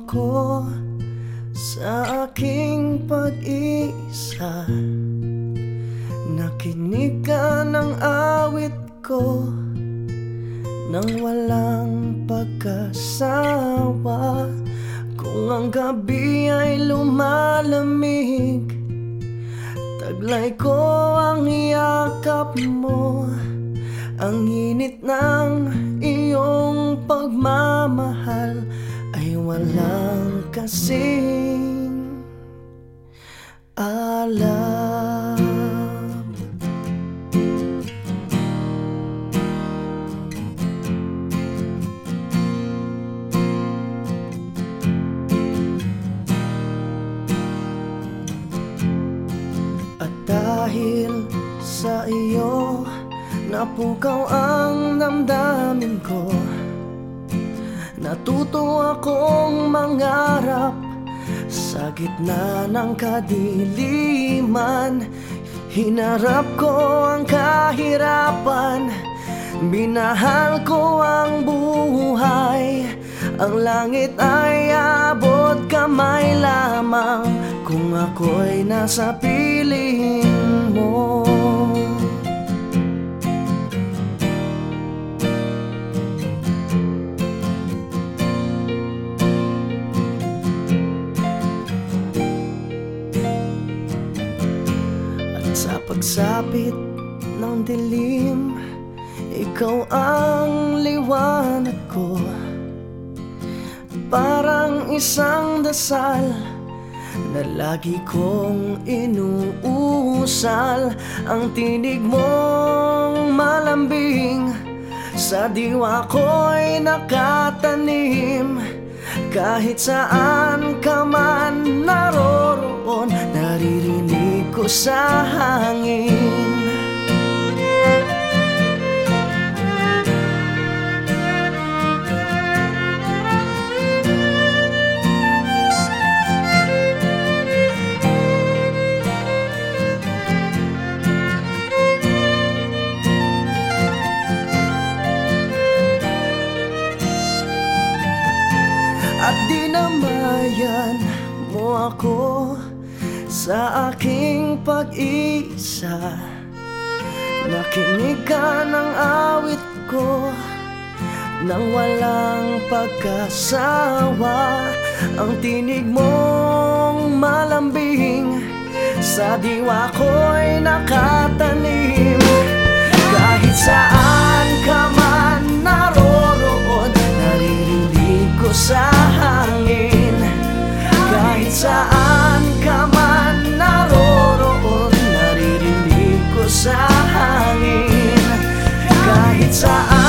ako sa aking pag-isa Nakinig ka ng awit ko Nang walang pagkasawa. Kung ang gabi ay lumalamig Taglay ko ang yakap mo. Ang init ng iyong pagmamahal Ay walang kasing alam. At dahil sa iyo Napukaw ang damdamin ko Natuto akong mangarap Sa gitna ng kadiliman. Hinarap ko ang kahirapan Binahal ko ang buhay. Ang langit ay abot kamay lamang. Kung ako'y nasa piling mo pagsapit ng dilim Ikaw ang liwanag ko. Parang isang dasal Na lagi kong inuusal. Ang tinig mong malambing Sa diwa ko'y nakatanim. Kahit saan ka man naroroon ko sa hangin. At dinamayan mo ako sa aking pag-isa. Nakinig ka ng awit ko nang walang pagkasawa Ang tinig mong malambing Sa diwa ko'y nakatanim Kahit saan